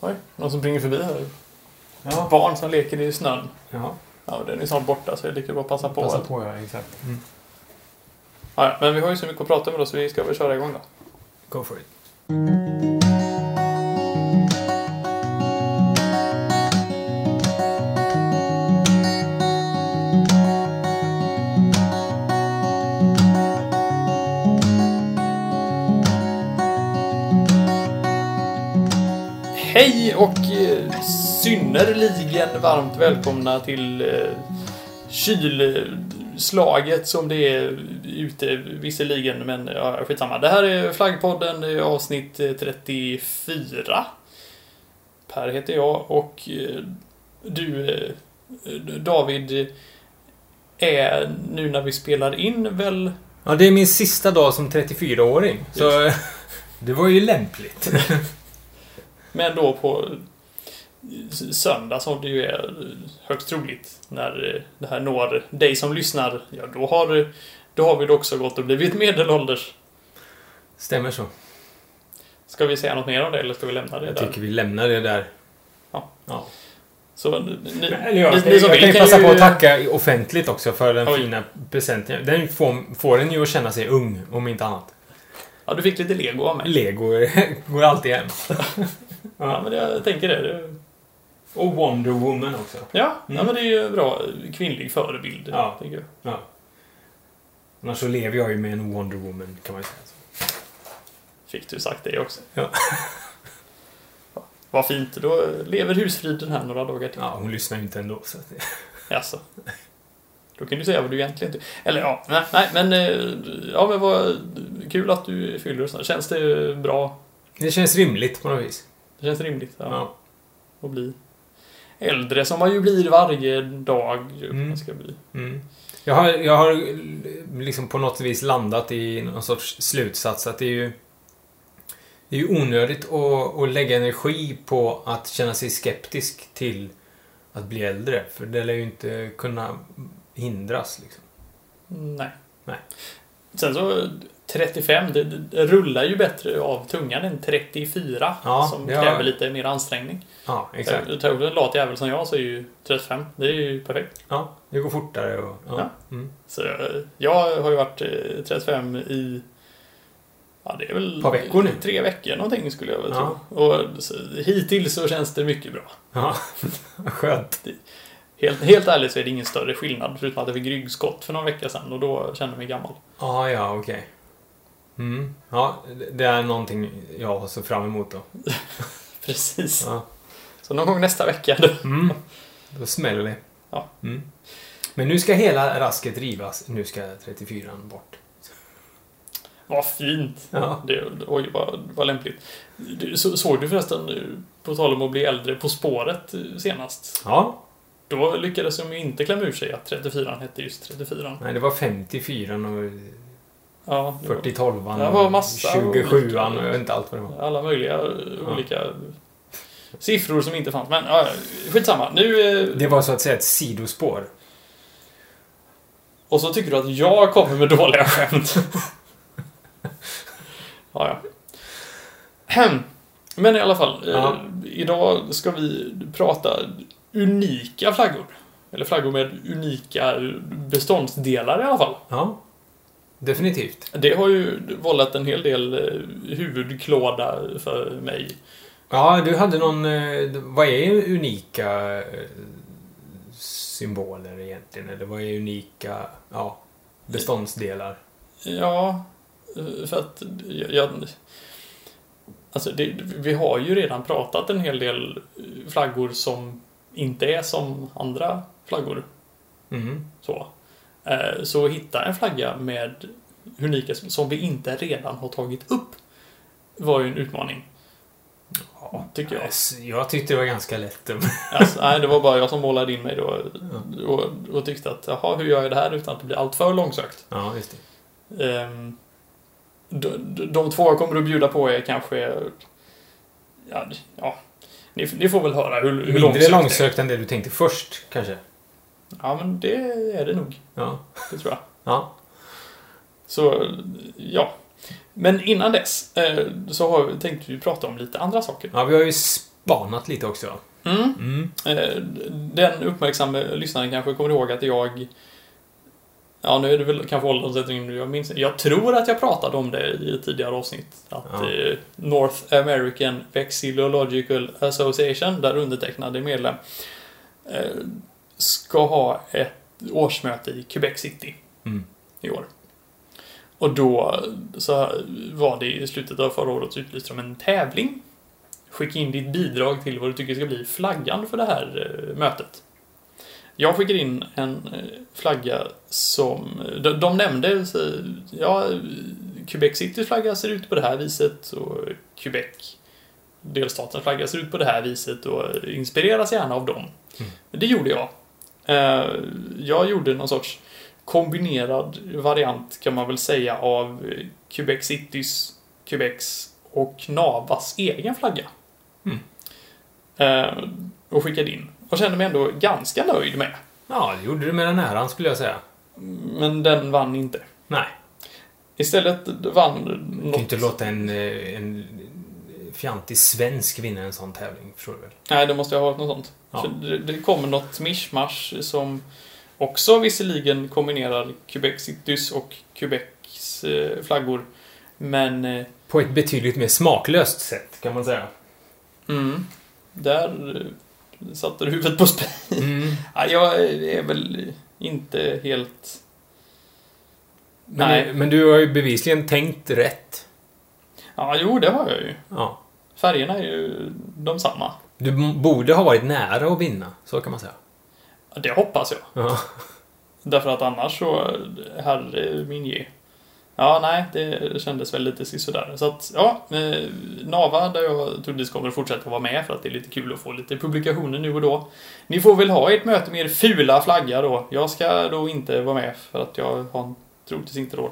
Oj, någon som springer förbi här. Ja. Barn som leker i snön. Ja, Ja, den är snart borta så det är lika bra att passa på. passa på ja, exakt. Mm. Ja, ja, men vi har ju så mycket att prata om då så vi ska väl köra igång då. Go for it. Hej och eh, synnerligen varmt välkomna till eh, kylslaget som det är ute visserligen, men ja, skitsamma. Det här är Flaggpodden, det är avsnitt eh, 34. Per heter jag och eh, du, eh, David, är nu när vi spelar in väl Ja, det är min sista dag som 34-åring. Så det var ju lämpligt. Men då på söndag som det ju är högst troligt när eh, det här når dig som lyssnar. Ja, då har, då har vi då också gått och blivit medelålders. Stämmer så. Ska vi säga något mer om det eller ska vi lämna det Jag där? tycker vi lämnar det där. Ja. ja. Så ni, Eller jag, ni, jag, ni som jag vill kan passa ju... på att tacka offentligt också för den Oj. fina presenten. Den får, får en ju att känna sig ung, om inte annat. Ja, du fick lite lego av mig. Lego går alltid hem. Ja, men jag tänker det. Och Wonder Woman också. Ja, Mm. ja, men det är ju bra kvinnlig förebild. Ja. Tänker jag. Ja. Annars så lever jag ju med en Wonder Woman, kan man ju säga. Fick du sagt det också. Ja. Vad fint. Då lever husfriden här några dagar till. Ja, hon lyssnar ju inte ändå. Så att, Jaså? Då kan du säga vad du egentligen tycker. Eller ja, nej, nej men... eh, Ja, men vad kul att du fyller och. Känns det bra? det känns rimligt på något vis. Det känns rimligt ja, Ja. att bli äldre som man ju blir varje dag. ju. Mm. Man ska bli. Mm. Jag, har, jag har liksom på något vis landat i någon sorts slutsats att det är ju det är ju onödigt att, att lägga energi på att känna sig skeptisk till att bli äldre. För det lär ju inte kunna hindras. Liksom. Nej. Nej. Sen så 35, det, det rullar ju bättre av tungan än 34 Ja, som har- kräver lite mer ansträngning. Ja, exakt. Tar du en lat jävel som jag så är ju 35, det är ju perfekt. Ja, det går fortare och... Ja. Ja. Mm. Så eh, jag har ju varit eh, 35 i... Ja, det är väl... Par veckor nu. Tre veckor någonting skulle jag väl Ja. tro. Och hittills så känns det mycket bra. ja. Skönt. Helt, helt ärligt så är det ingen större skillnad förutom att jag fick ryggskott för någon vecka sedan och då kände jag mig gammal. Ah, ja, okej. Mm. Ja, det- är någonting jag ser fram emot då. Precis. Ja. Så någon gång nästa vecka då. Mm. Då smäller det. Ja. Mm. Men nu ska hela rasket rivas. Nu ska 34 bort. Vad fint! Ja. Det, oj, vad, vad lämpligt. Du, så, såg du förresten, på tal om att bli äldre, På spåret eh, senast? Ja. Då lyckades de ju inte klämma ur sig att 34 hette just 34. Nej, det var 54 och Ja, det var 40 12 Det var massa 27 olika- och jag vet inte allt vad det var. alla möjliga olika siffror som inte fanns. Men ja, skitsamma. Nu... eh, Det var så att säga ett sidospår. Och så tycker du att jag kommer med dåliga skämt. ja, ja. Hem. Men i alla fall, eh, Ja. idag ska vi prata unika flaggor. Eller flaggor med unika beståndsdelar i alla fall. Ja. Definitivt. Det har ju vållat en hel del eh, huvudklåda för mig. Ja, du hade någon... eh, Vad är unika eh, symboler egentligen? Eller vad är unika ja, beståndsdelar? Ja, för att jag... alltså, det, vi har ju redan pratat en hel del flaggor som inte är som andra flaggor. Mhm. Så, så hitta en flagga med unika som vi inte redan har tagit upp var ju en utmaning. Ja, Tycker jag. Jag tyckte det var ganska lätt. Alltså, nej, det var bara jag som målade in mig då och, och tyckte att jaha, hur gör jag det här utan att det blir allt för långsökt? Ja, just det. Ehm, de, de, två jag kommer att bjuda på är kanske... Ja, ja ni, ni får väl höra hur, hur Mindre långsökt långsökt än det du tänkte först, kanske? Ja, men det är det nog. Ja. Det tror jag. Ja. Så, ja. Men innan dess eh, så har, tänkte vi prata om lite andra saker. Ja, vi har ju spanat lite också. Mm. Mm. Eh, Den uppmärksamma lyssnaren kanske kommer ihåg att jag... Ja, nu är det väl kanske in jag minns Jag tror att jag pratade om det i ett tidigare avsnitt. Att Ja. eh, North American Vexillological Association, där undertecknad är medlem, ska ha ett årsmöte i Quebec City Mm. i år. Och då så var det i slutet av förra året så utlyste de en tävling. Skicka in ditt bidrag till vad du tycker ska bli flaggan för det här eh, mötet. Jag skickar in en eh, flagga som... De, de nämnde, så, ja, Quebec Citys flagga ser ut på det här viset och Quebec delstatens flagga ser ut på det här viset och inspireras gärna av dem. Mm. Det gjorde jag. Eh, Jag gjorde någon sorts kombinerad variant kan man väl säga av Quebec Citys, Quebecs och Navas egen flagga. Mm. Eh, Och skickade in. Och kände mig ändå ganska nöjd med. Ja, det gjorde du med den äran skulle jag säga. Men den vann inte. Nej, Istället vann du kan något... inte låta en, eh, en fjantig svensk vinna en sån tävling, förstår du väl? Nej, det måste jag ha varit något sånt. Ja. Det, det kommer något mischmasch som också visserligen kombinerar Quebec Citys och Quebecs eh, flaggor. Men eh, På ett betydligt mer smaklöst sätt, kan man säga. mm, där eh, satte du huvudet på spik. Mm. Ja, jag är väl inte helt... Men, Nej. men du har ju bevisligen tänkt rätt. Ja, jo, det har jag ju. Ja. Färgerna är ju de samma. Du borde ha varit nära att vinna, så kan man säga. Det hoppas jag. Ja. Därför att annars så, herre min ge. Ja, nej, det kändes väl lite sisådär. Så att, ja, eh, Nava, där jag troligtvis kommer att fortsätta vara med för att det är lite kul att få lite publikationer nu och då. Ni får väl ha ett möte med er fula flagga då. Jag ska då inte vara med för att jag har troligtvis inte råd.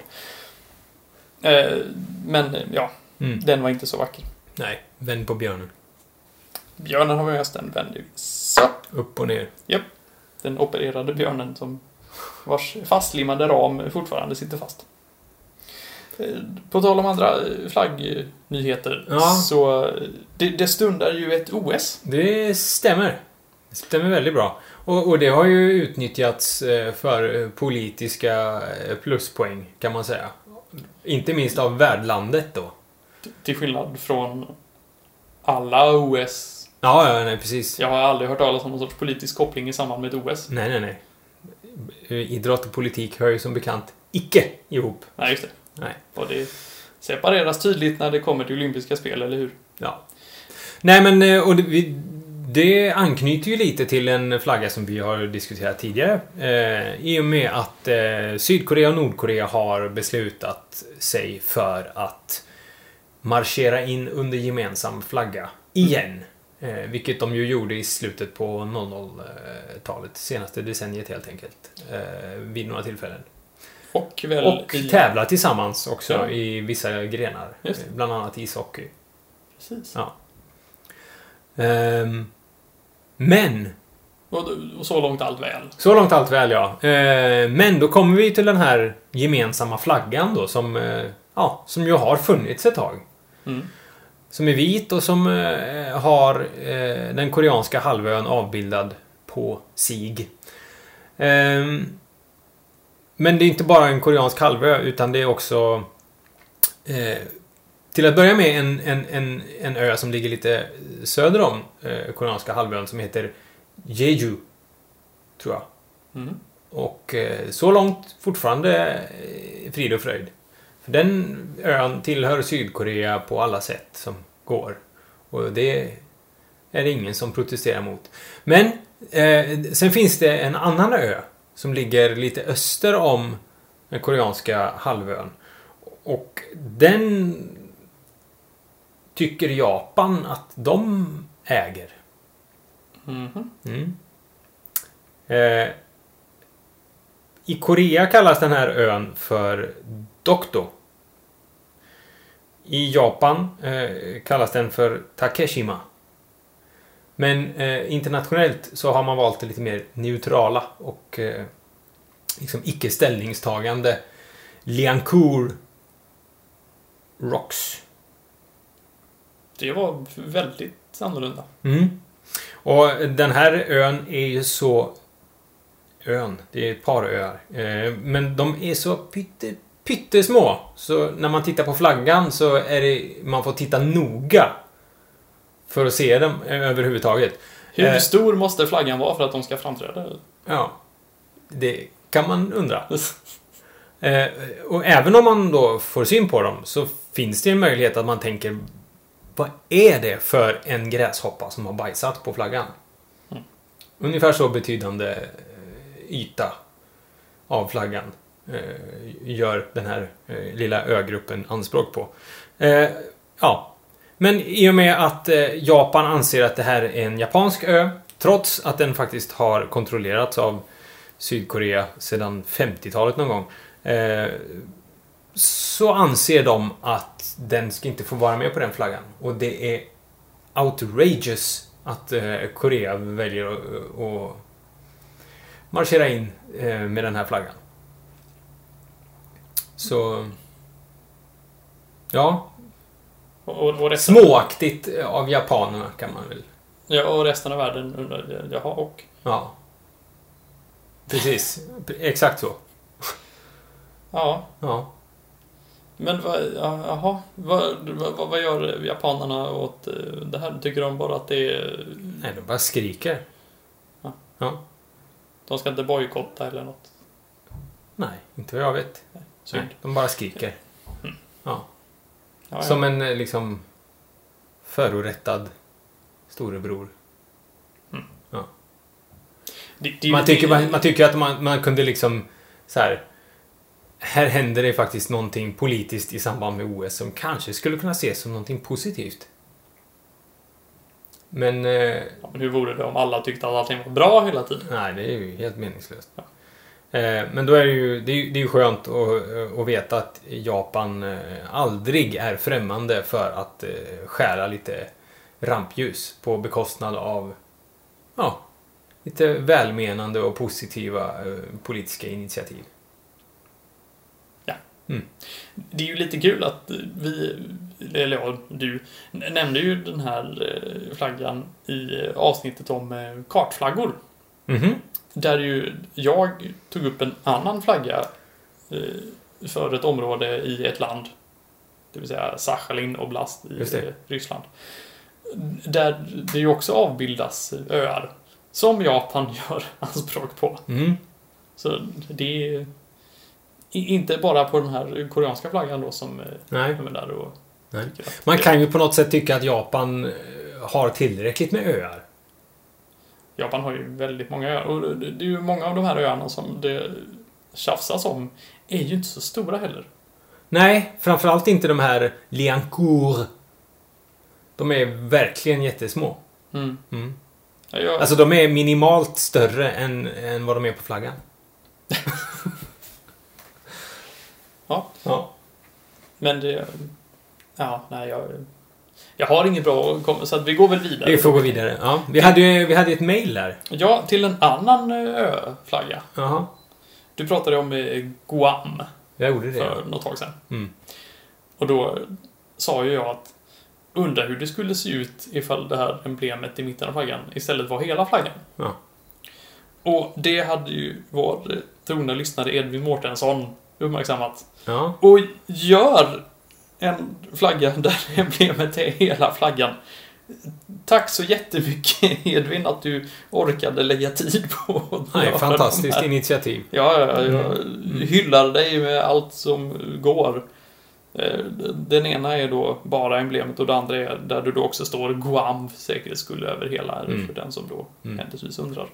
Eh, men, ja, Mm. den var inte så vacker. Nej, vänd på björnen. Björnen har vi just den vänder. Så, Upp och ner. den opererade björnen som vars fastlimmade ram fortfarande sitter fast. Eh, På tal om andra eh, flaggnyheter Ja. så eh, det, det stundar ju ett OS. Det stämmer. Det stämmer väldigt bra. Och, och det har ju utnyttjats för politiska pluspoäng, kan man säga. Inte minst av värdlandet då. Till skillnad från alla OS. Ja, ja, nej, precis. Jag har aldrig hört talas om någon sorts politisk koppling i samband med ett OS. Nej, nej, nej. Idrott och politik hör ju som bekant icke ihop. Nej, just det. Nej. Och det separeras tydligt när det kommer till olympiska spel, eller hur? Ja. Nej, men eh, och det, det anknyter ju lite till en flagga som vi har diskuterat tidigare. Eh, I och med att eh, Sydkorea och Nordkorea har beslutat sig för att marschera in under gemensam flagga igen. Eh, vilket de ju gjorde i slutet på 00-talet, senaste decenniet helt enkelt. Eh, vid några tillfällen. Och väl Och i... tävla tillsammans också Ja. i vissa grenar. Eh, Bland annat ishockey. Precis. Ja. Ehm, men, Och, och så långt allt väl. så långt allt väl ja. Ehm, men då kommer vi till den här gemensamma flaggan då som, eh, ja, som ju har funnits ett tag. Mm. Som är vit och som eh, har eh, den koreanska halvön avbildad på sig. Ehm, men det är inte bara en koreansk halvö utan det är också eh, till att börja med en, en, en, en ö som ligger lite söder om eh, koreanska halvön som heter Jeju. Tror jag. Mm. Och eh, så långt fortfarande eh, frid och fröjd. För den ön tillhör Sydkorea på alla sätt som går. Och det är det ingen som protesterar mot. Men eh, sen finns det en annan ö som ligger lite öster om den koreanska halvön. Och den tycker Japan att de äger. Mhm. Mm. Eh, I Korea kallas den här ön för Dokdo. I Japan eh, kallas den för Takeshima. Men eh, internationellt så har man valt det lite mer neutrala och eh, liksom icke ställningstagande Liancourt Rocks. Det var väldigt annorlunda. Mm. Och den här ön är ju så... Ön, det är ett par öar. Eh, Men de är så pytte, pyttesmå. Så när man tittar på flaggan så är det... Man får titta noga. För att se dem eh, överhuvudtaget. Hur Eh. stor måste flaggan vara för att de ska framträda? Ja. Det kan man undra. Eh, och även om man då får syn på dem så finns det en möjlighet att man tänker Vad är det för en gräshoppa som har bajsat på flaggan? Mm. Ungefär så betydande eh, yta av flaggan Eh, gör den här eh, lilla ögruppen anspråk på. Eh, ja. Men i och med att Japan anser att det här är en japansk ö, trots att den faktiskt har kontrollerats av Sydkorea sedan 50-talet någon gång, så anser de att den ska inte få vara med på den flaggan. Och det är outrageous att Korea väljer att, marschera in med den här flaggan. Så... Ja, Och, och, resten, småaktigt av japanerna kan man väl... ja, och resten av världen undrar, jaha, och? Ja. Precis. Exakt så. Ja, Ja. men vad, ja, jaha, vad, vad, vad gör japanerna åt eh, det här? Tycker de bara att det är... Nej, de bara skriker. Ja. Ja. De ska inte bojkotta eller något? Nej, inte vad jag vet. Synd. Nej, de bara skriker. Mm. Ja. Ja, ja. Som en eh, liksom förorättad storebror. Det, det, Man tycker, man, man tycker att man, man kunde liksom så här. Här händer det faktiskt någonting politiskt i samband med OS som kanske skulle kunna ses som någonting positivt. Men eh, Ja, men hur vore det om alla tyckte att allting var bra hela tiden? nej, det är ju helt meningslöst. Ja. Eh, men då är det ju, det är, ju- det är ju skönt att, att veta att Japan eh, aldrig är främmande för att eh, skära lite rampljus på bekostnad av ja, lite välmenande och positiva eh, politiska initiativ. Det är ju lite kul att vi, eller ja, du nämnde ju den här eh, flaggan i eh, avsnittet om eh, kartflaggor. Mhm. Där ju jag tog upp en annan flagga eh, för ett område i ett land. Det vill säga Sachalin Oblast i eh, Ryssland. Där det ju också avbildas öar. Som Japan gör anspråk på. Mm. Så det är inte bara på den här koreanska flaggan då som eh, Nej. är där och Man kan ju på något sätt tycka att Japan har tillräckligt med öar. Japan har ju väldigt många öar och det det är ju många av de här öarna som det tjafsas om är ju inte så stora heller. Nej, framförallt inte de här Liancourt. De är verkligen jättesmå. Mm. Mm. Ja, jag, Alltså de är minimalt större än, än vad de är på flaggan. Ja. ja. Men det... Ja, nej, jag... Jag har inget bra så att vi går väl vidare. Vi får gå vidare. Ja, vi hade vi hade ett mail där. Ja, till en annan eh, öflagga. Jaha. Du pratade om eh, Guam Jag gjorde det. för något tag sedan. Mm. Och då sa ju jag att undra hur det skulle se ut ifall det här emblemet i mitten av flaggan istället var hela flaggan. Ja. Och det hade ju vår trogna lyssnare Edvin Mårtensson uppmärksammat. Ja. Och gör en flagga där emblemet är hela flaggan. Tack så jättemycket Edvin att du orkade lägga tid på att Nej, fantastiskt initiativ. Ja, ja, jag Mm. hyllar dig med allt som går. Eh, Den ena är då bara emblemet och det andra är där det då också står Guam för säkerhets skull över hela, Mm. för den som då Mm. händelsevis undrar.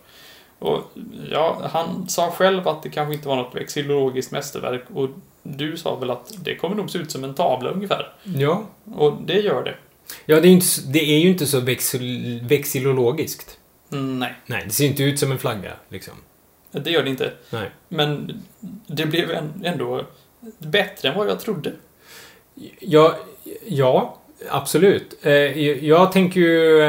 Och ja, han sa själv att det kanske inte var något vexillologiskt mästerverk och du sa väl att det kommer nog se ut som en tavla ungefär. Ja. Och det gör det. Ja, det är ju inte, så- det är ju inte så vexil, vexillologiskt. Nej, Nej, det ser inte ut som en flagga, liksom. det gör det inte. Nej. Men det blev ändå bättre än vad jag trodde. Ja, ja absolut. Eh, jag- jag tänker ju...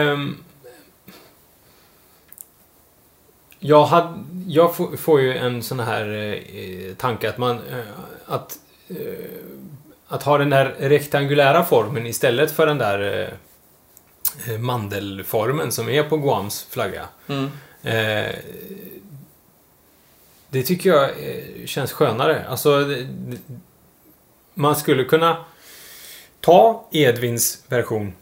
jag, had, jag får, får ju en sån här eh, tanke att man... Eh, att, eh, att ha den där rektangulära formen istället för den där... Eh, eh, mandelformen som är på Guams flagga. Mm. Eh, det tycker jag känns skönare. Alltså, man skulle kunna ta Edvins version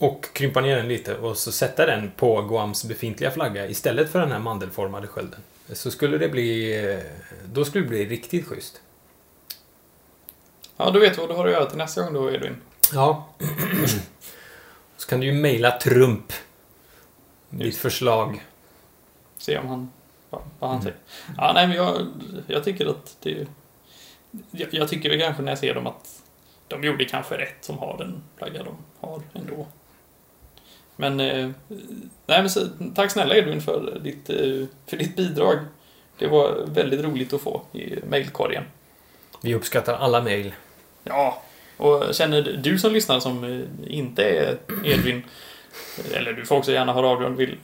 och krympa ner den lite och så sätta den på Guams befintliga flagga istället för den här mandelformade skölden. Så skulle det bli... eh, Då skulle det bli riktigt schysst. Ja, du vet vad du har att göra till nästa gång då, Edvin. Ja. så kan du ju mejla Trump. Ditt Just. förslag. Se om han, vad, vad han Mm. säger. Ja, nej, men jag, jag tycker att det... Jag, jag tycker väl kanske när jag ser dem att de gjorde kanske rätt som har den flagga de har ändå. Men, eh, nej men så, tack snälla Edvin för ditt, eh, för ditt bidrag. Det var väldigt roligt att få i mejlkorgen. Vi uppskattar alla mejl. Ja, och känner du som lyssnar som eh, inte är Edvin, eller du får också gärna höra av dig om du vill,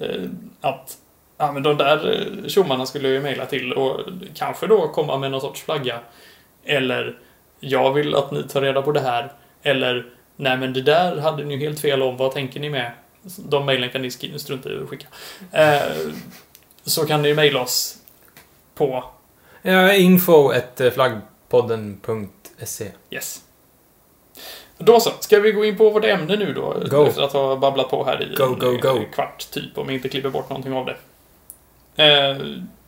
att ja, men de där tjommarna skulle jag ju mejla till och kanske då komma med någon sorts flagga. Eller jag vill att ni tar reda på det här. Eller nej men det där hade ni ju helt fel om, vad tänker ni med? De mejlen kan ni strunta i att skicka. Eh, så kan ni mejla oss på Ja, info flaggpodden.se Yes. Då så, ska vi gå in på vårt ämne nu då? Go. Efter att ha babblat på här i Go, en go, go. eh, kvart typ, om vi inte klipper bort någonting av det. Eh,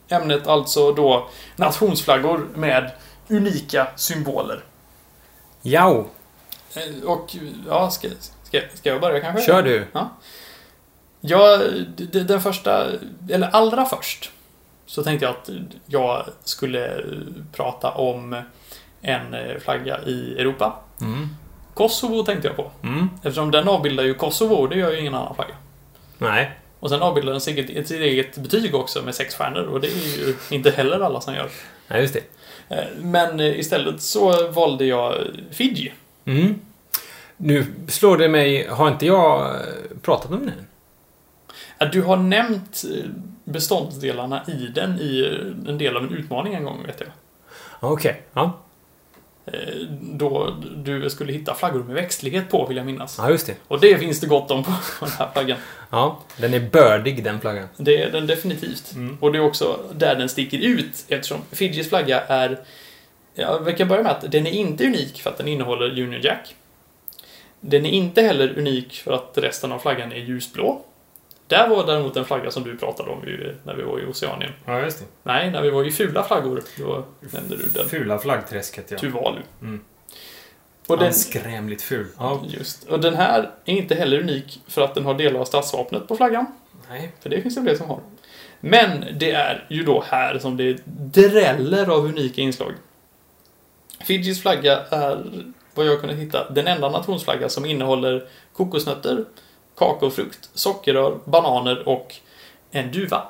ämnet alltså då nationsflaggor med unika symboler. Ja, Eh, och ja, ska, ska, ska jag börja kanske? kör du. Ja, d- den första, eller allra först, så tänkte jag att jag skulle prata om en eh, flagga i Europa. Mm. Kosovo tänkte jag på. Mm. Eftersom den avbildar ju Kosovo, och det gör ju ingen annan flagga. Nej. Och sen avbildar den sitt eget, sitt eget betyg också med sex stjärnor och det är ju inte heller alla som gör. Nej, just det. Eh, Men istället så valde jag Fiji. Mm. Nu slår det mig, har inte jag eh, pratat om den? Eh, Du har nämnt eh, beståndsdelarna i den i eh, en del av en utmaning en gång, vet jag. Okej, ja. Eh, Då du skulle hitta flaggor med växtlighet på, vill jag minnas. Ja, just det. Och det finns det gott om på den här flaggan. Ja, den är bördig den flaggan. Det är den definitivt. Mm. Och det är också där den sticker ut eftersom Fidjis flagga är... Ja, vi kan börja med att den är inte unik för att den innehåller Union Jack. Den är inte heller unik för att resten av flaggan är ljusblå. Där var däremot en flagga som du pratade om när vi var i Oceanien. Ja, just det. Nej, när vi var i fula flaggor, då nämnde du den. Fula flaggträsket, ja. Tuvalu. Mm. Och den, Anskrämligt ful. Ja. just, och den här är inte heller unik för att den har delar av stadsvapnet på flaggan. Nej. För det finns det fler som har. Men det är ju då här som det dräller av unika inslag. Fidjis flagga är, vad jag kunnat hitta, den enda nationsflagga som innehåller kokosnötter, kakaofrukt, sockerrör, bananer och en duva.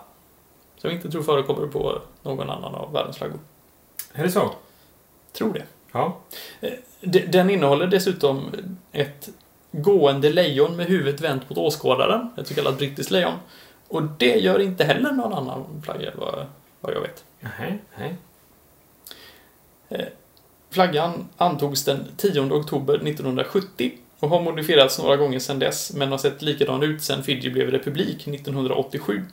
Som jag inte tror förekommer på någon annan av världens flaggor. Är det så? Tror det. Ja. De- Den innehåller dessutom ett gående lejon med huvudet vänt mot åskådaren, ett så kallat brittiskt lejon. Och det gör inte heller någon annan flagga, vad, vad jag vet. Nej. Nej. Flaggan antogs den 10 oktober 1970 och har modifierats några gånger sedan dess, men har sett likadan ut sedan Fiji blev republik 1987.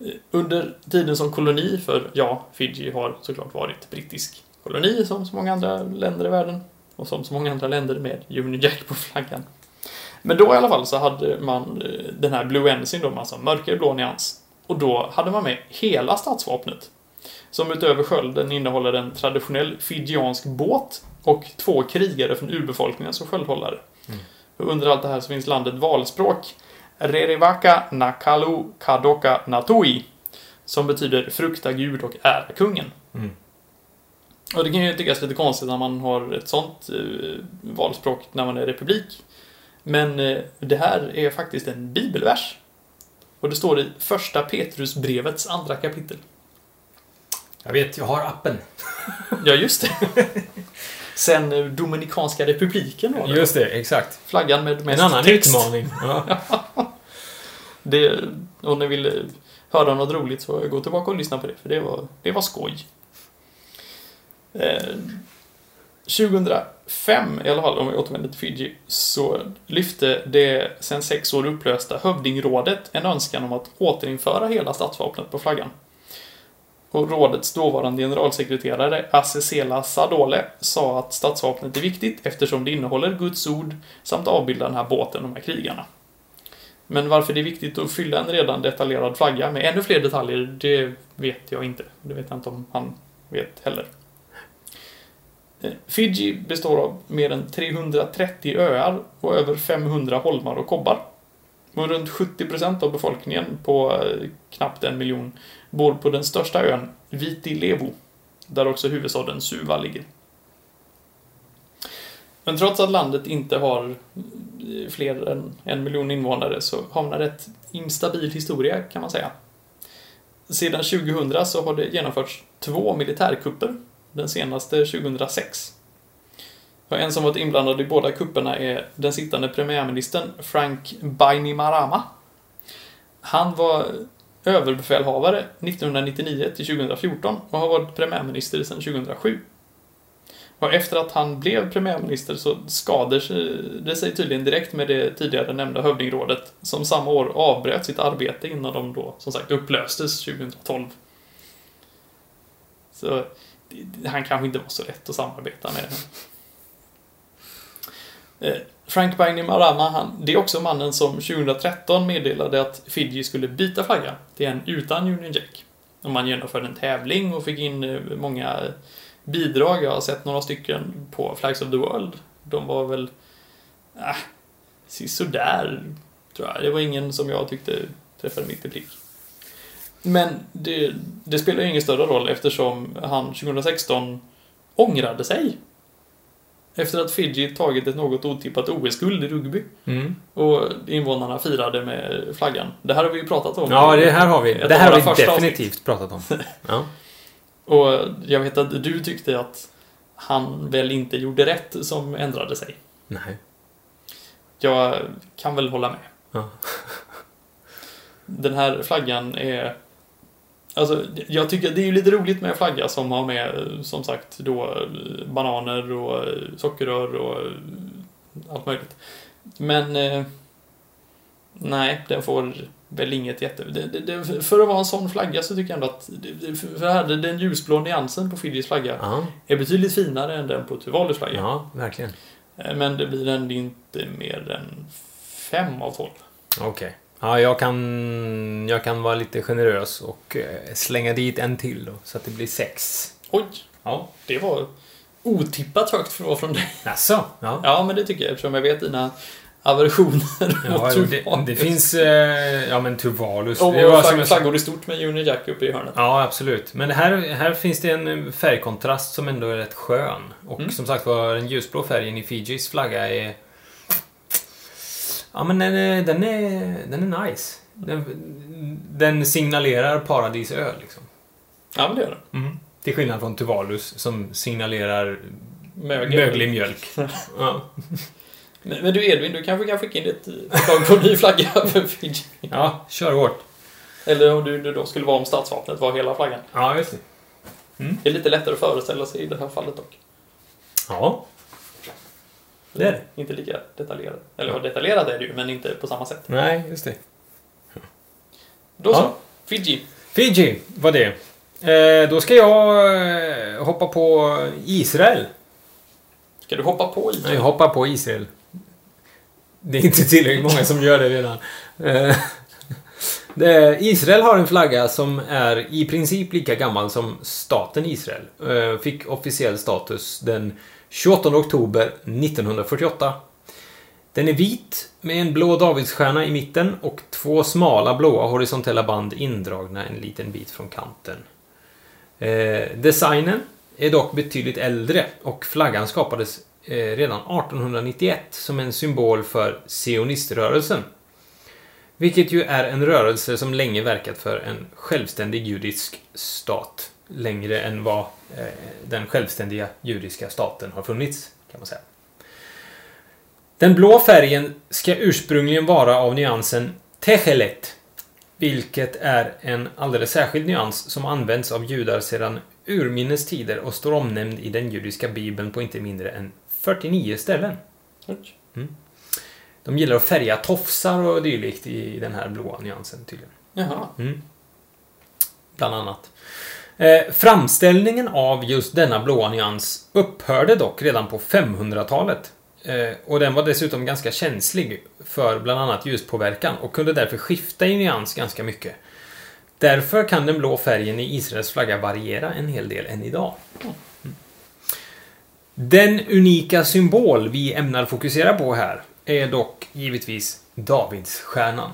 Eh, under tiden som koloni, för ja, Fiji har såklart varit brittisk koloni som så många andra länder i världen och som så många andra länder med Union Jack på flaggan. Men då i alla fall så hade man eh, den här Blue Ensign då, alltså mörkerblå nyans. Och då hade man med hela stadsvapnet. Som utöver skölden innehåller en traditionell fijiansk båt och två krigare från urbefolkningen som sköldhållare. Mm. Under allt det här så finns landet valspråk Rerivaka Nakalu Kadoka Natui som betyder frukta Gud och ära kungen. Mm. Och det kan ju tyckas lite konstigt när man har ett sånt eh, valspråk när man är republik. Men eh, det här är faktiskt en bibelvers. Och det står i första Petrusbrevets andra kapitel. Jag vet, jag har appen. Ja, just det. Sen eh, Dominikanska republiken var det. Just det, exakt. Flaggan med En mest annan text. utmaning. Ja. Det, om ni vill eh, höra något roligt så gå tillbaka och lyssna på det, för det var, det var skoj. Eh, 2005 i alla fall, om vi återvänder till Fiji, så lyfte det sen sex år upplösta Hövdingrådet en önskan om att återinföra hela statsvapnet på flaggan. Och rådets dåvarande generalsekreterare Assesela Sadole sa att statsvapnet är viktigt eftersom det innehåller Guds ord samt avbildar den här båten, de här krigarna. Men varför det är viktigt att fylla en redan detaljerad flagga med ännu fler detaljer, det vet jag inte. Det vet jag inte om han vet heller. Eh, Fiji består av mer än 330 öar och över 500 holmar och kobbar. Och runt 70% av befolkningen på eh, knappt en miljon bor på den största ön, Viti Levu, där också huvudstaden Suva ligger. Men trots att landet inte har eh, fler än en miljon invånare så har man en rätt instabil historia kan man säga. Sedan 2000 så har det genomförts två militärkupper, den senaste 2006. Och en som varit inblandad i båda kupperna är den sittande premiärministern Frank Bainimarama. Han var överbefälhavare 1999 till 2014 och har varit premiärminister sedan 2007. Och efter att han blev premiärminister så skadade det sig tydligen direkt med det tidigare nämnda hövdingrådet som samma år avbröt sitt arbete innan de då som sagt upplöstes 2012. Så han kanske inte var så lätt att samarbeta med. Eh, Frank Bainimarama, han, det är också mannen som 2013 meddelade att Fiji skulle byta flagga till en utan Union Jack. Och man genomförde en tävling och fick in eh, många eh, bidrag. Jag har sett några stycken på Flags of the World. De var väl... Äh, sådär, tror jag. Det var ingen som jag tyckte träffade mitt i prick. Men det, det spelar ju ingen större roll eftersom han 2016 ångrade sig. Efter att Fiji tagit ett något otippat OS-guld i rugby. Mm. Och invånarna firade med flaggan. Det här har vi ju pratat om. Ja, det här har vi. Det här har vi definitivt pratat om. Ja. Och jag vet att du tyckte att han väl inte gjorde rätt som ändrade sig. Nej. Jag kan väl hålla med. Ja. Den här flaggan är... Alltså, jag tycker det är ju lite roligt med en flagga som har med, som sagt, då bananer och sockerrör och allt möjligt. Men... Eh, nej, den får väl inget jätte... Det, det, det, för att vara en sån flagga så tycker jag ändå att... För här, den ljusblå nyansen på Fidjis flagga Ja, är betydligt finare än den på Tuvalus flagga. ja verkligen. Eh, Men det blir ändå inte mer än fem av tolv. Okej. Ja, jag kan, jag kan vara lite generös och eh, slänga dit en till då, så att det blir sex. Oj, Ja. det var otippat högt för att vara från dig. Jaså? Ja. Ja, men det tycker jag eftersom jag vet dina aversioner Ja, mot jo, det, Tuvalus. det finns... Eh, ja, men Tuvalus. Och det var flaggor i stort med Union Jack uppe i hörnet. Ja, absolut. Men här, här finns det en färgkontrast som ändå är rätt skön. Och Mm. som sagt var, den ljusblå färgen i Fijis flagga är... Ja, men den är, den är, den är nice. Den, den signalerar paradisö, liksom. Ja, men det gör den. Till skillnad från Tuvalus som signalerar Mögel. möglig mjölk. ja. Men, men du Edvin, du kanske kan skicka in ett förslag på ny flagga för Fiji? ja, kör hårt. Eller om du, du då skulle vara om statsvapnet var hela flaggan. Ja, just det. Det är lite lättare att föreställa sig i det här fallet dock. Ja, Det är det. Inte lika detaljerat. Eller ja, detaljerat är det ju, men inte på samma sätt. nej, just det. Då Ja. så. Fiji. Fiji var det. Eh, då ska jag eh, hoppa på Israel. Ska du hoppa på i? Jag hoppar på Israel. Det är inte tillräckligt många som gör det redan. Eh, det, Israel har en flagga som är i princip lika gammal som staten Israel. Eh, Fick officiell status den 28 oktober 1948. Den är vit med en blå davidsstjärna i mitten och två smala blåa horisontella band indragna en liten bit från kanten. Eh, designen är dock betydligt äldre och flaggan skapades eh, redan 1891 som en symbol för sioniströrelsen. Vilket ju är en rörelse som länge verkat för en självständig judisk stat. Längre än vad eh, den självständiga judiska staten har funnits, kan man säga. Den blå färgen ska ursprungligen vara av nyansen techelet, vilket är en alldeles särskild nyans som används av judar sedan urminnes tider och står omnämnd i den judiska bibeln på inte mindre än 49 ställen. Oj. De gillar att färga tofsar och dylikt i den här blåa nyansen tydligen. Jaha. Mm. Bland annat. Eh, framställningen av just denna blåa nyans upphörde dock redan på 500-talet. Eh, och den var dessutom ganska känslig för bland annat ljuspåverkan och kunde därför skifta i nyans ganska mycket. Därför kan den blå färgen i Israels flagga variera en hel del än idag. Mm. Den unika symbol vi ämnar fokusera på här är dock givetvis Davidsstjärnan.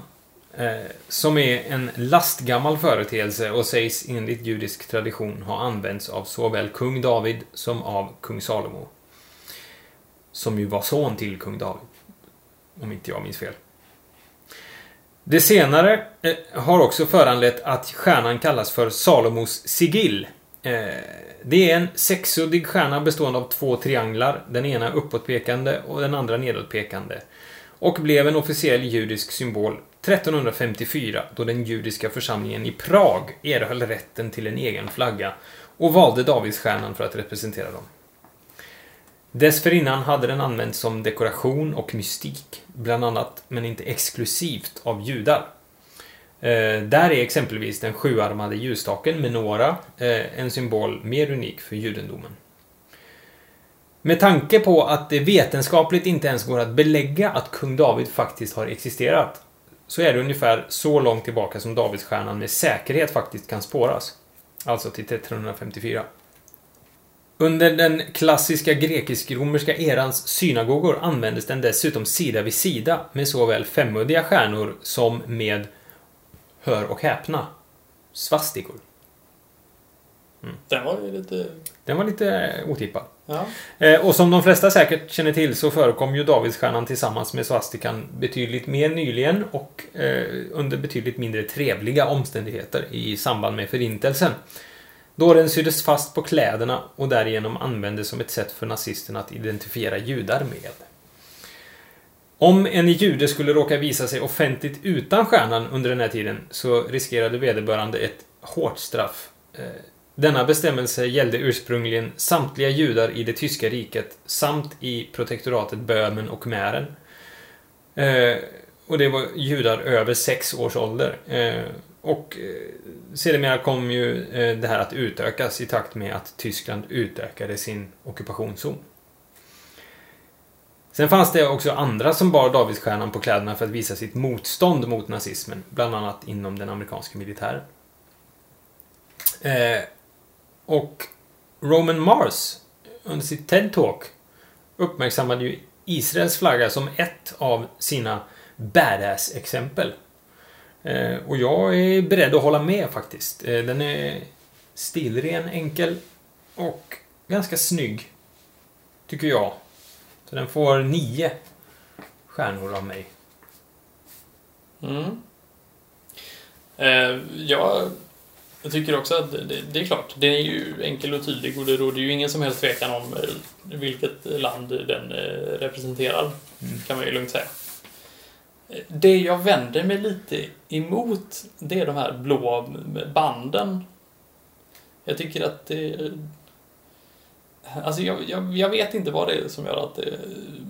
Eh, som är en lastgammal företeelse och sägs enligt judisk tradition ha använts av såväl kung David som av kung Salomo. Som ju var son till kung David. Om inte jag minns fel. Det senare eh, har också föranlett att stjärnan kallas för Salomos sigill. Eh, det är en sexuddig stjärna bestående av två trianglar, den ena uppåtpekande och den andra nedåtpekande. Och blev en officiell judisk symbol 1354 då den judiska församlingen i Prag erhöll rätten till en egen flagga och valde Davidsstjärnan för att representera dem. Dessförinnan hade den använts som dekoration och mystik, bland annat, men inte exklusivt, av judar. Eh, där är exempelvis den sjuarmade ljusstaken Menora eh, en symbol mer unik för judendomen. Med tanke på att det vetenskapligt inte ens går att belägga att kung David faktiskt har existerat, så är det ungefär så långt tillbaka som Davidsstjärnan med säkerhet faktiskt kan spåras. Alltså till 1354. Under den klassiska grekisk-romerska erans synagogor användes den dessutom sida vid sida med såväl femuddiga stjärnor som med, hör och häpna, svastikor. Mm. Den var ju lite... Den var lite otippad. Ja. Eh, och som de flesta säkert känner till så förekom ju Davidsstjärnan tillsammans med svastikan betydligt mer nyligen och eh, under betydligt mindre trevliga omständigheter i samband med Förintelsen. Då den syddes fast på kläderna och därigenom användes som ett sätt för nazisterna att identifiera judar med. Om en jude skulle råka visa sig offentligt utan stjärnan under den här tiden så riskerade vederbörande ett hårt straff. Denna bestämmelse gällde ursprungligen samtliga judar i det tyska riket samt i protektoratet Böhmen och Mähren. Eh, och det var judar över sex års ålder. Eh, och eh, sedermera kom ju eh, det här att utökas i takt med att Tyskland utökade sin ockupationszon. Sen fanns det också andra som bar Davidsstjärnan på kläderna för att visa sitt motstånd mot nazismen, bland annat inom den amerikanska militären. Eh, och Roman Mars under sitt TED-talk uppmärksammade ju Israels flagga som ett av sina badass-exempel. Eh, och jag är beredd att hålla med faktiskt. Eh, den är stilren, enkel och ganska snygg. Tycker jag. Så den får nio stjärnor av mig. Mm. Eh, jag, jag tycker också att det, det är klart, den är ju enkel och tydlig och det råder ju ingen som helst tvekan om eh, vilket land den eh, representerar. Mm. Kan man ju lugnt säga. Det jag vänder mig lite emot, det är de här blå banden. Jag tycker att det... Alltså jag, jag, jag vet inte vad det är som gör att det...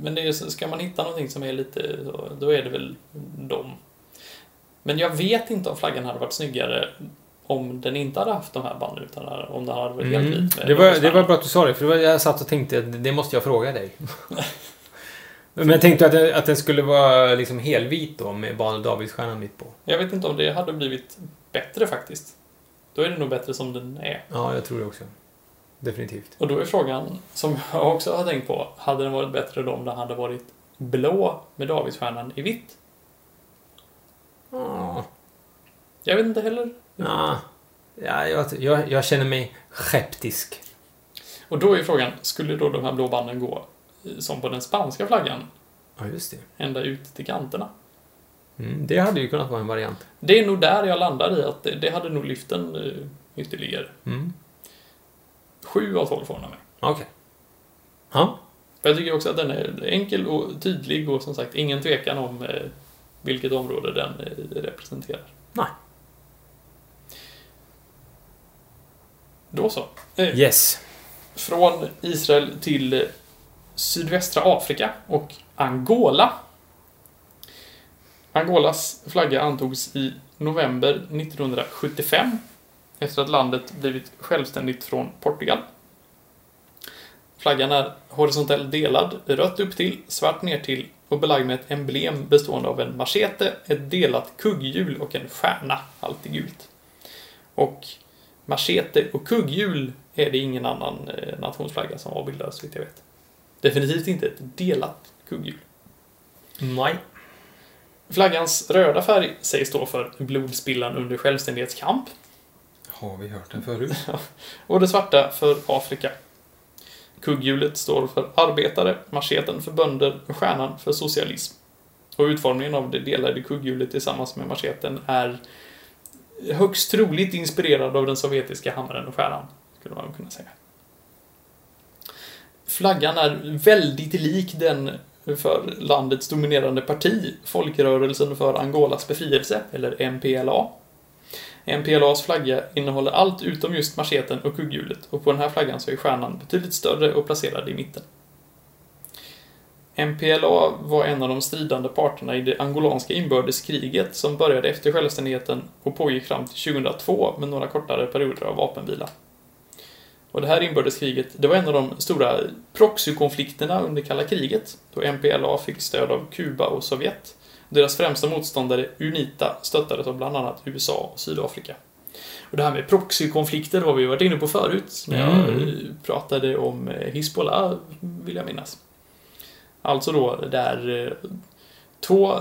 Men det är, ska man hitta någonting som är lite... Då är det väl dem. Men jag vet inte om flaggan hade varit snyggare om den inte hade haft de här banden utan om den hade varit helt Mm. vit. med Det, var, det var bra att du sa det, för det var, jag satt och tänkte att det måste jag fråga dig. Men jag tänkte att, den- att den skulle vara liksom helvit då, med bara Davidsstjärnan mitt på. Jag vet inte om det hade blivit bättre faktiskt. Då är det nog bättre som den är. Ja, jag tror det också. Definitivt. Och då är frågan, som jag också har tänkt på, hade den varit bättre då om den hade varit blå med Davidsstjärnan i vitt? Ja, Jag vet inte heller. Ja, ja jag, jag, jag känner mig skeptisk. Och då är frågan, skulle då de här blå banden gå som på den spanska flaggan, Ja, just det. ända ut till kanterna? Mm, det hade ju kunnat vara en variant. Det är nog där jag landar i att det, det hade nog lyft den eh, ytterligare. Mm. Sju av tolv får den av mig. Okej. Ja. För jag tycker också att den är enkel och tydlig och som sagt ingen tvekan om eh, vilket område den eh, representerar. Nej. Då så. Eh, Yes. Från Israel till eh, sydvästra Afrika och Angola. Angolas flagga antogs i november 1975 efter att landet blivit självständigt från Portugal. Flaggan är horisontellt delad, rött upp till, svart ner till och belagd med ett emblem bestående av en machete, ett delat kugghjul och en stjärna, allt i gult. Och machete och kugghjul är det ingen annan eh, nationsflagga som avbildas, så vitt jag vet. Definitivt inte ett delat kugghjul. Nej. Flaggans röda färg sägs stå för blodspillan under självständighetskamp Har vi hört den förut? och det svarta för Afrika. Kugghjulet står för arbetare, macheten för bönder och stjärnan för socialism. Och utformningen av det delade kugghjulet tillsammans med macheten är högst troligt inspirerad av den sovjetiska hammaren och skäran, skulle man kunna säga. Flaggan är väldigt lik den för landets dominerande parti, Folkrörelsen för Angolas befrielse, eller MPLA. MPLAs flagga innehåller allt utom just macheten och kugghjulet och på den här flaggan så är stjärnan betydligt större och placerad i mitten. MPLA var en av de stridande parterna i det angolanska inbördeskriget som började efter självständigheten och pågick fram till 2002 med några kortare perioder av vapenvila. Och det här inbördeskriget, det var en av de stora proxykonflikterna under kalla kriget, då MPLA fick stöd av Kuba och Sovjet. Deras främsta motståndare, UNITA, stöttades av bland annat USA och Sydafrika. Och det här med proxykonflikter har vi varit inne på förut, när jag Mm. pratade om eh, Hizbollah, vill jag minnas. Alltså då där eh, två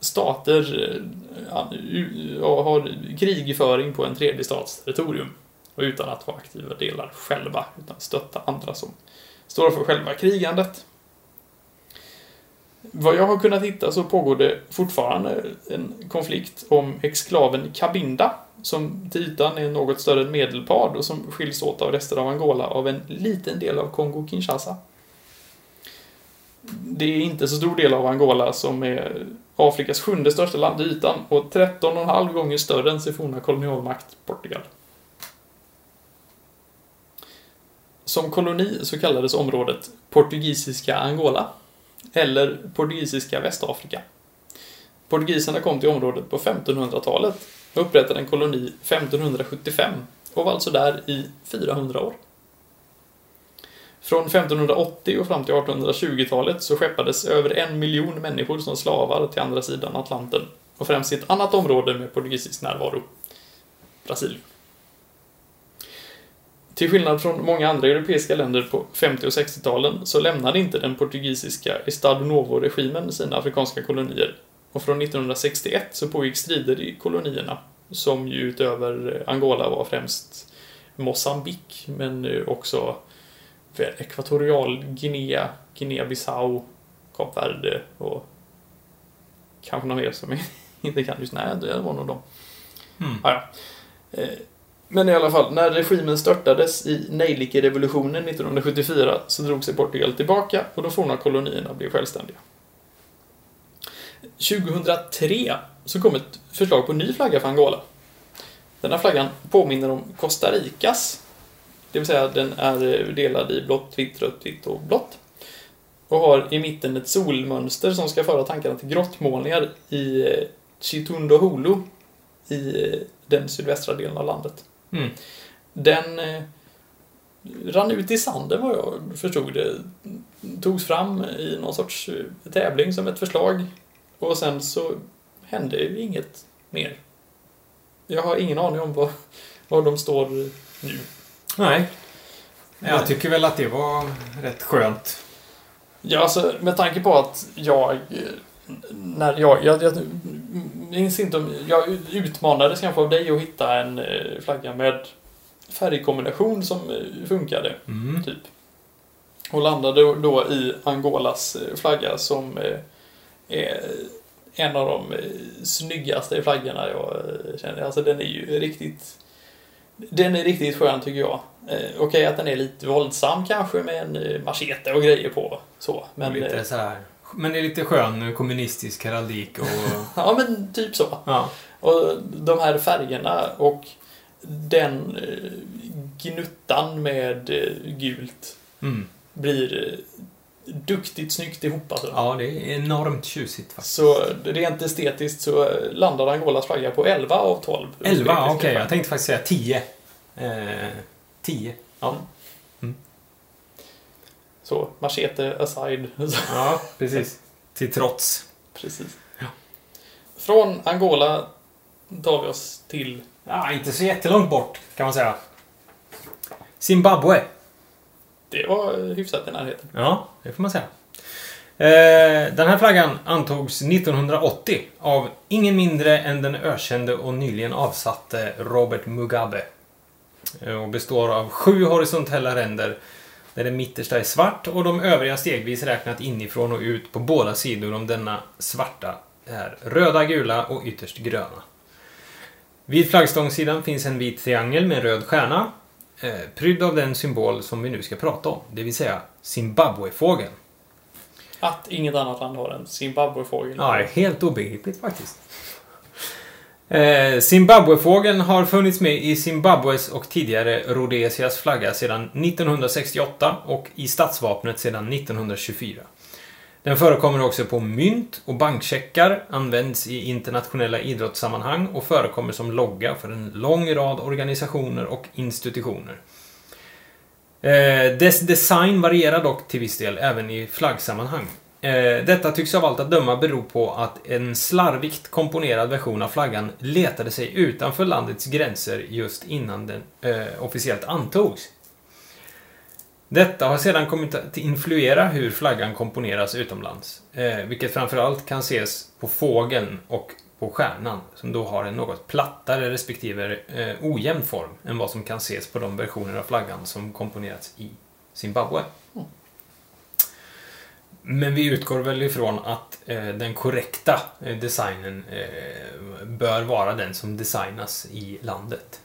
stater eh, har krigföring på en tredje stats territorium. Och utan att vara aktiva delar själva, utan stötta andra som står för själva krigandet. Vad jag har kunnat hitta så pågår det fortfarande en konflikt om exklaven Cabinda, som till ytan är något större än Medelpad och som skiljs åt av resten av Angola av en liten del av Kongo-Kinshasa. Det är inte så stor del av Angola som är Afrikas sjunde största land i ytan och 13,5 gånger större än sin forna kolonialmakt Portugal. Som koloni så kallades området Portugisiska Angola eller Portugisiska Västafrika. Portugiserna kom till området på 1500-talet och upprättade en koloni 1575 och var alltså där i 400 år. Från 1580 och fram till 1820-talet så skeppades över en miljon människor som slavar till andra sidan Atlanten. Och främst i ett annat område med portugisisk närvaro, Brasilien. Till skillnad från många andra europeiska länder på 50 och 60-talen så lämnade inte den portugisiska Estado Novo-regimen sina afrikanska kolonier. Och från 1961 så pågick strider i kolonierna som ju utöver Angola var främst Mosambik men eh, också Ekvatorial Guinea, Guinea-Bissau, Kap Verde och kanske något mer som jag inte kan just nej, det var nog de. Mm. Ja, ja. Eh, Men i alla fall, när regimen störtades i Nejlike-revolutionen 1974 så drog sig Portugal tillbaka och de forna kolonierna blev självständiga. 2003 så kom ett förslag på ny flagga för Angola. Den här flaggan påminner om Costa Ricas. Det vill säga den är delad i blått, vitt, rött, vitt och blått. Och har i mitten ett solmönster som ska föra tankarna till grottmålningar i eh, Chitundohulu i eh, den sydvästra delen av landet. Mm. Den eh, rann ut i sanden vad jag förstod det. Togs fram i någon sorts eh, tävling som ett förslag. Och sen så hände ju inget mer. Jag har ingen aning om vad, var de står nu. Nej. Jag tycker väl att det var rätt skönt. Ja, alltså med tanke på att jag... eh, När jag... Jag, jag minns inte om... Jag utmanades kanske av dig att hitta en eh, flagga med färgkombination som eh, funkade. Mm. typ. Och landade då i Angolas flagga som är en av de snyggaste flaggorna jag känner. Alltså den är ju riktigt... Den är riktigt skön tycker jag. Eh, Okej att den är lite våldsam kanske med en eh, machete och grejer på. Så, men... Men lite eh, så här. Men det är lite skön kommunistisk heraldik och... Ja men typ så. Ja. Och de här färgerna och den eh, gnuttan med gult Mm. blir duktigt snyggt ihop alltså. Ja, det är enormt tjusigt faktiskt. Så rent estetiskt så landar Angolas flagga på 11 av 12. 11, okej. uzbekiska jag tänkte faktiskt säga 10. Eh, 10. Ja. Så, machete aside. Ja, precis. Till trots. Precis. Ja. Från Angola tar vi oss till... Ja, inte så jättelångt bort, kan man säga. Zimbabwe. Det var hyfsat i närheten. Ja, det får man säga. Eh, Den här flaggan antogs 1980 av ingen mindre än den ökände och nyligen avsatte Robert Mugabe. Eh, Och består av sju horisontella ränder där den mittersta är svart och de övriga stegvis räknat inifrån och ut på båda sidor om denna svarta är röda, gula och ytterst gröna. Vid flaggstångssidan finns en vit triangel med en röd stjärna prydd av den symbol som vi nu ska prata om, det vill säga Zimbabwe-fågeln. Att inget annat land har en Zimbabwe-fågel. Är helt obegripligt faktiskt. Eh, Zimbabwe-fågeln har funnits med i Zimbabwes och tidigare Rhodesias flagga sedan 1968 och i statsvapnet sedan 1924. Den förekommer också på mynt och bankcheckar, används i internationella idrottssammanhang och förekommer som logga för en lång rad organisationer och institutioner. Eh, dess design varierar dock till viss del även i flaggsammanhang. Eh, detta tycks av allt att döma bero på att en slarvigt komponerad version av flaggan letade sig utanför landets gränser just innan den eh, officiellt antogs. Detta har sedan kommit att influera hur flaggan komponeras utomlands, eh, vilket framförallt kan ses på fågeln och på stjärnan, som då har en något plattare respektive eh, ojämn form än vad som kan ses på de versioner av flaggan som komponerats i Zimbabwe. Mm. Men vi utgår väl ifrån att eh, den korrekta designen eh, bör vara den som designas i landet.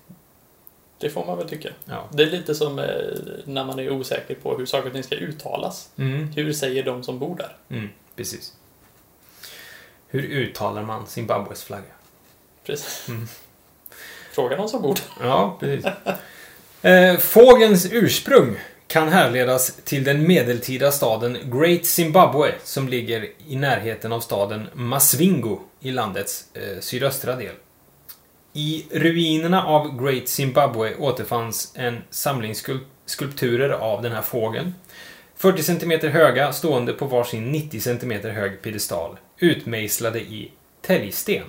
Det får man väl tycka. Ja. Det är lite som eh, när man är osäker på hur saker och ting ska uttalas. Mm. Hur säger de som bor där? Mm, precis. Hur uttalar man Zimbabwes flagga? Precis. Mm. Fråga de som bor där. Ja, precis. Eh, fågelns ursprung kan härledas till den medeltida staden Great Zimbabwe som ligger i närheten av staden Masvingo i landets eh, sydöstra del. I ruinerna av Great Zimbabwe återfanns en samling skulpturer av den här fågeln. 40 cm höga, stående på varsin 90 cm hög piedestal, utmejslade i täljsten.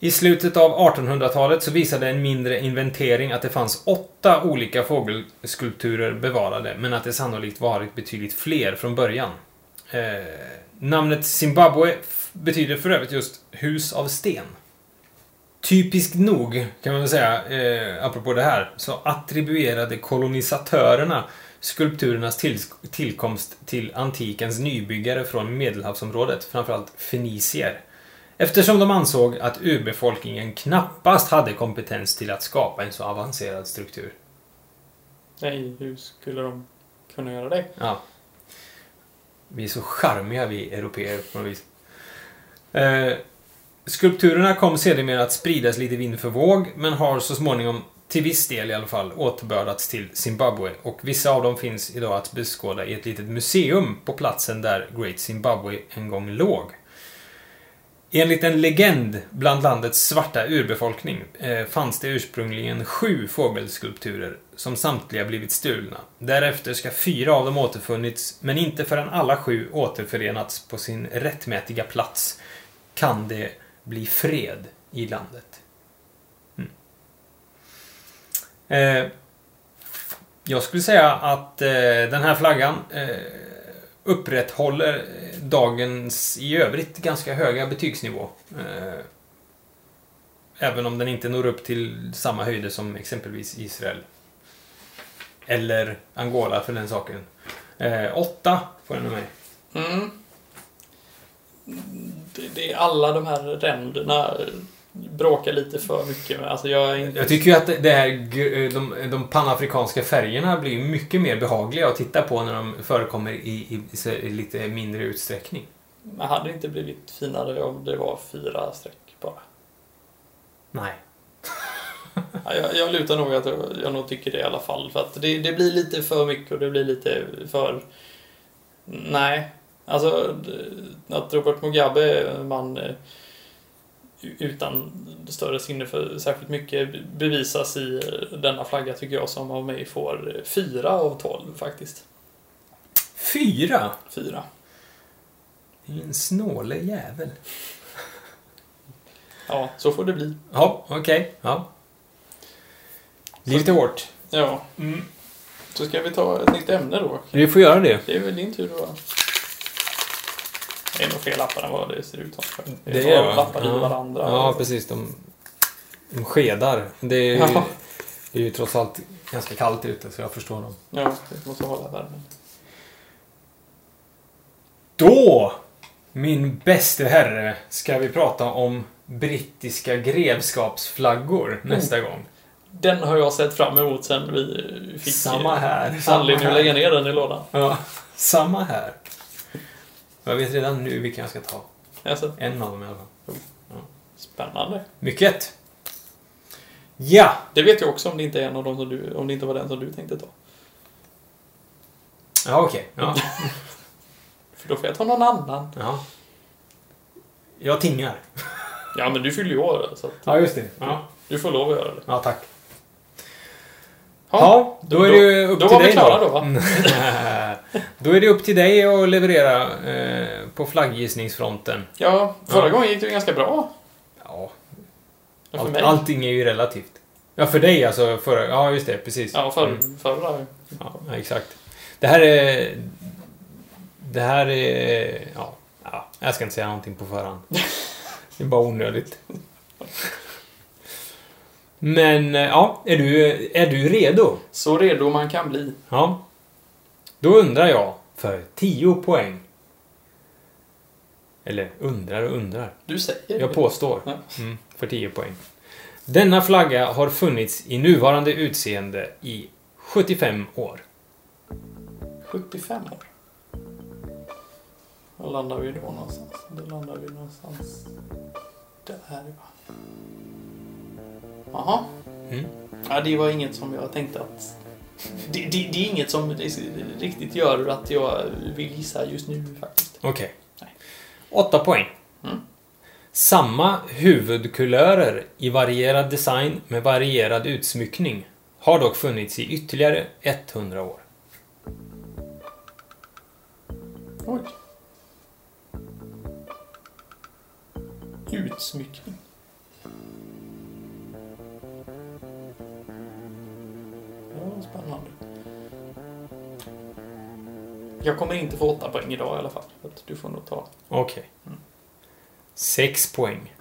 I slutet av 1800-talet så visade en mindre inventering att det fanns åtta olika fågelskulpturer bevarade, men att det sannolikt varit betydligt fler från början. Eh, namnet Zimbabwe betyder för övrigt just hus av sten. Typiskt nog, kan man väl säga, eh, apropå det här, så attribuerade kolonisatörerna skulpturernas till, tillkomst till antikens nybyggare från medelhavsområdet, framförallt fenicier. Eftersom de ansåg att urbefolkningen knappast hade kompetens till att skapa en så avancerad struktur. Nej, hur skulle de kunna göra det? Ja. Vi är så charmiga vi europeer på något vis. Eh, skulpturerna kom sedermera att spridas lite vind för våg, men har så småningom, till viss del i alla fall, återbördats till Zimbabwe. Och vissa av dem finns idag att beskåda i ett litet museum på platsen där Great Zimbabwe en gång låg. Enligt en legend bland landets svarta urbefolkning eh, fanns det ursprungligen sju fågelskulpturer som samtliga blivit stulna. Därefter ska fyra av dem återfunnits, men inte förrän alla sju återförenats på sin rättmätiga plats kan det bli fred i landet. Mm. Eh, jag skulle säga att eh, den här flaggan eh, upprätthåller dagens i övrigt ganska höga betygsnivå. Eh, även om den inte når upp till samma höjder som exempelvis Israel. Eller Angola för den saken. Eh, åtta får den av mig. Mm. Det, är alla de här ränderna bråkar lite för mycket med. Alltså jag inte... Jag tycker ju att det här, de, de panafrikanska färgerna blir mycket mer behagliga att titta på när de förekommer i, i, i, i lite mindre utsträckning. Men hade det inte blivit finare om det var fyra streck bara? Nej. Ja, jag, jag lutar nog att jag, jag nog tycker det i alla fall. För att det, det blir lite för mycket och det blir lite för... Nej. Alltså, att Robert Mugabe är en man utan större sinne för särskilt mycket bevisas i eh, denna flagga tycker jag som av mig får eh, fyra av tolv faktiskt. Fyra? Fyra. Det är en snåle jävel. Ja, så får det bli. Ja, okej. Ja. Lite hårt. Ja. Mm. Så ska vi ta ett nytt ämne då. Vi får göra det. Det är väl din tur då. Det är nog fler lappar än vad det ser ut som. Det är är bara va? lappar i Ja. varandra. Ja, precis. De, de skedar. Det är, ju, Ja. det är ju trots allt ganska kallt ute, så jag förstår dem. Ja, vi måste hålla värmen. Då, min bäste herre, ska vi prata om brittiska grevskapsflaggor nästa gång. Den har jag sett fram emot sen vi fick Samma här. Samma anledning att lägga ner den i lådan. Ja, samma här. Jag vet redan nu vilken jag ska ta. Alltså, En av dem i alla fall. spännande. Mycket. Ja! Det vet jag också om det inte är en av dem som du, om det inte var den som du tänkte ta. Ja, okej. Ja. För då får jag ta någon annan. ja. Jag tingar. Ja, men du fyller ju år så att Ja, just det. Ja, du får lov att göra det. ja tack. Ja, Ja, då är det upp då till var vi dig klara då. då, va? då är det upp till dig att leverera eh, på flagggissningsfronten. ja förra Ja. gången gick det ju ganska bra. Ja, för mig. allting är ju relativt. Ja, för dig alltså. För, ja, just det. Precis. Ja, för, Mm. förra. Ja, exakt. Det här är... Det här är... Ja, ja, jag ska inte säga någonting på förhand. Det är bara onödigt. Men, eh, ja, är du, är du redo? Så redo man kan bli. Ja. Då undrar jag för 10 poäng. Eller undrar och undrar. Du säger Jag påstår. Ja. Mm, för 10 poäng. Denna flagga har funnits i nuvarande utseende i 75 år. 75 år. Var landar vi då någonstans? Då landar vi någonstans där va. Jaha. Mm. Ja, det var inget som jag tänkte att... Det, det, det är inget som riktigt gör att jag vill gissa just nu faktiskt. Okej. Nej. 8 poäng. Mm. Samma huvudkulörer i varierad design med varierad utsmyckning har dock funnits i ytterligare 100 år. Oj. Utsmyckning. Spännande. Jag kommer inte få åtta poäng idag i alla fall. Du får nog ta... Okej. Mm. 6 poäng.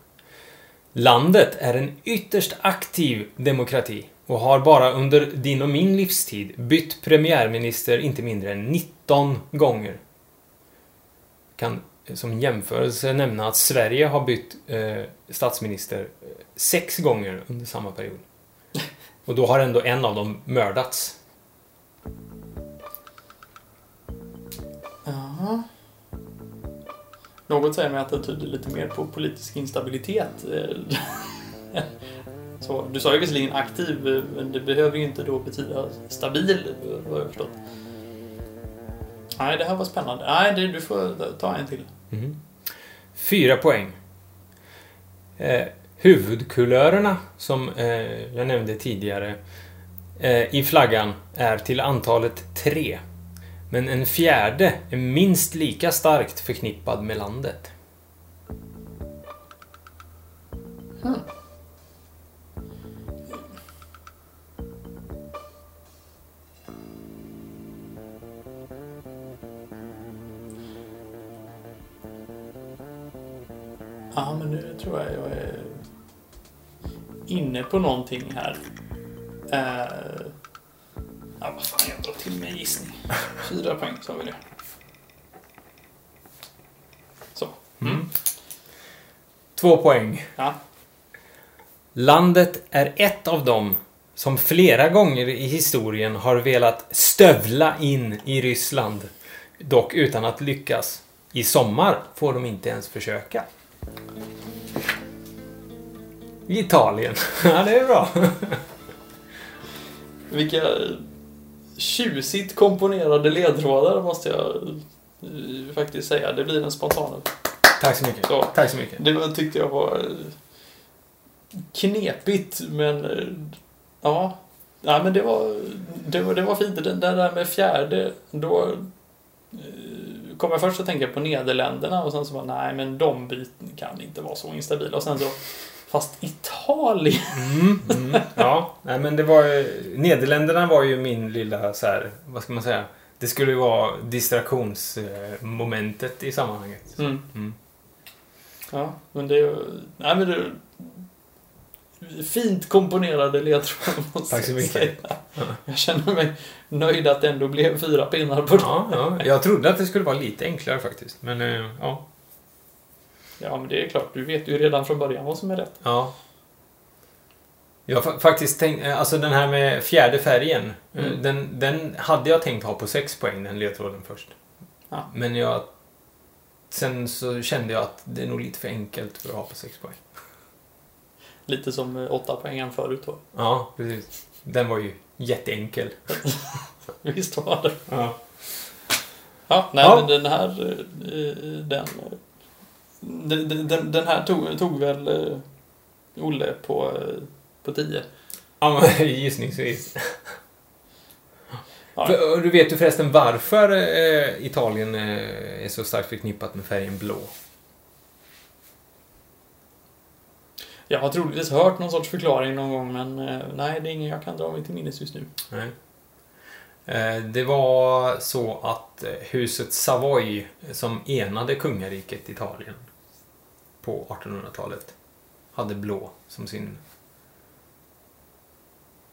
Landet är en ytterst aktiv demokrati och har bara under din och min livstid bytt premiärminister inte mindre än 19 gånger. Kan som jämförelse nämna att Sverige har bytt eh, statsminister eh, sex gånger under samma period. Och då har ändå en av dem mördats. Jaha. Något säger mig att det tyder lite mer på politisk instabilitet. eh. Så, du sa ju visserligen aktiv, men det behöver ju inte då betyda stabil, vad jag förstått. Nej, det här var spännande. Nej, det, du får ta en till. Mhm. Fyra poäng. Eh, huvudkulörerna, som eh, jag nämnde tidigare, eh, i flaggan är till antalet tre. Men en fjärde är minst lika starkt förknippad med landet. Ja, men nu tror jag jag är inne på någonting här. Eh, ja, vad fan, jag drar till med en gissning. Fyra poäng, så har vi det. Så. Mm. Två poäng. Ja. Landet är ett av dem som flera gånger i historien har velat stövla in i Ryssland. Dock utan att lyckas. I sommar får de inte ens försöka. Italien. Ja, det är bra. Vilka tjusigt komponerade ledtrådar måste jag eh, faktiskt säga. Det blir en spontan. Tack så mycket. Så. Tack så mycket. Det tyckte jag var eh, knepigt, men eh, ja. Ja, men det var, det var, det var fint. Det där med fjärde, då kom jag först att tänka på Nederländerna och sen så var nej men de kan inte vara så instabila. Och sen så, fast Italien. Mm, mm, ja, nej men det var ju... Nederländerna var ju min lilla så här, vad ska man säga? Det skulle ju vara distraktionsmomentet i sammanhanget. Mm. Mm. Ja, men det... Nej, men det fint komponerade ledtrådar måste Tack så mycket. säga. Ja. Jag känner mig nöjd att det ändå blev fyra pinnar på det. Ja, ja, jag trodde att det skulle vara lite enklare faktiskt. Men eh, ja. Ja, men det är klart. Du vet ju redan från början vad som är rätt. ja. Jag har fa- faktiskt tänkt, eh, alltså den här med fjärde färgen. eh, Mm. Den, den hade jag tänkt ha på sex poäng, den ledtråden först. Ja. Men jag... Sen så kände jag att det är nog lite för enkelt för att ha på sex poäng. Lite som eh, åtta poängen förut då. Ja, precis. Den var ju jätteenkel. Visst var det. Ja. Ja, nej, Ja. men den här... eh, Den, eh, den, den, den här tog, tog väl eh, Olle på, eh, på 10. Ja, men gissningsvis. Ja. För, du vet ju förresten varför eh, Italien är så starkt förknippat med färgen blå. Jag har troligtvis hört någon sorts förklaring någon gång, men nej, det är ingen jag kan dra mig till minnes just nu. Nej. Det var så att eh, huset Savoy som enade kungariket Italien på 1800-talet hade blå som sin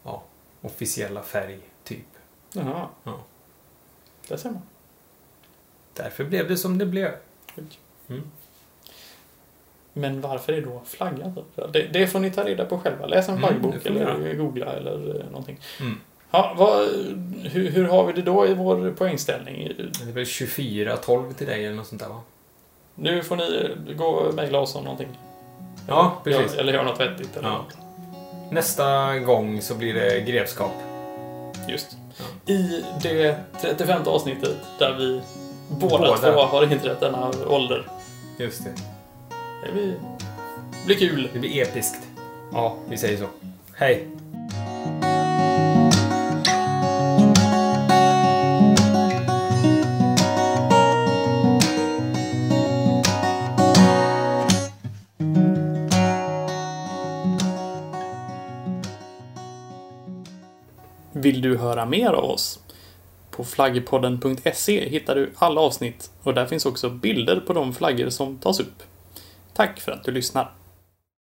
ja, officiella färg, typ. Jaha. Ja. Där ser man. Därför blev det som det blev. Mm. Men varför är då flaggan så? Det, det får ni ta reda på själva. Läs en Mm, flaggbok ni eller googla eller eh, någonting. Mm. Ja, vad, hur, hur har vi det då i vår poängställning? Det är väl 24-12 till dig eller något sånt där va? Nu får ni gå och mejla oss om någonting. Ja, precis. Eller, eller göra något vettigt. Eller Ja. något. Nästa gång så blir det grevskap. Just. Ja. I det 35 avsnittet där vi båda, Båda. två har inträtt denna ålder. Just det. Det blir, blir kul. Det blir episkt. Ja, vi säger så. Hej! Vill du höra mer av oss? På flaggpodden.se hittar du alla avsnitt och där finns också bilder på de flaggor som tas upp. Tack för att du lyssnar!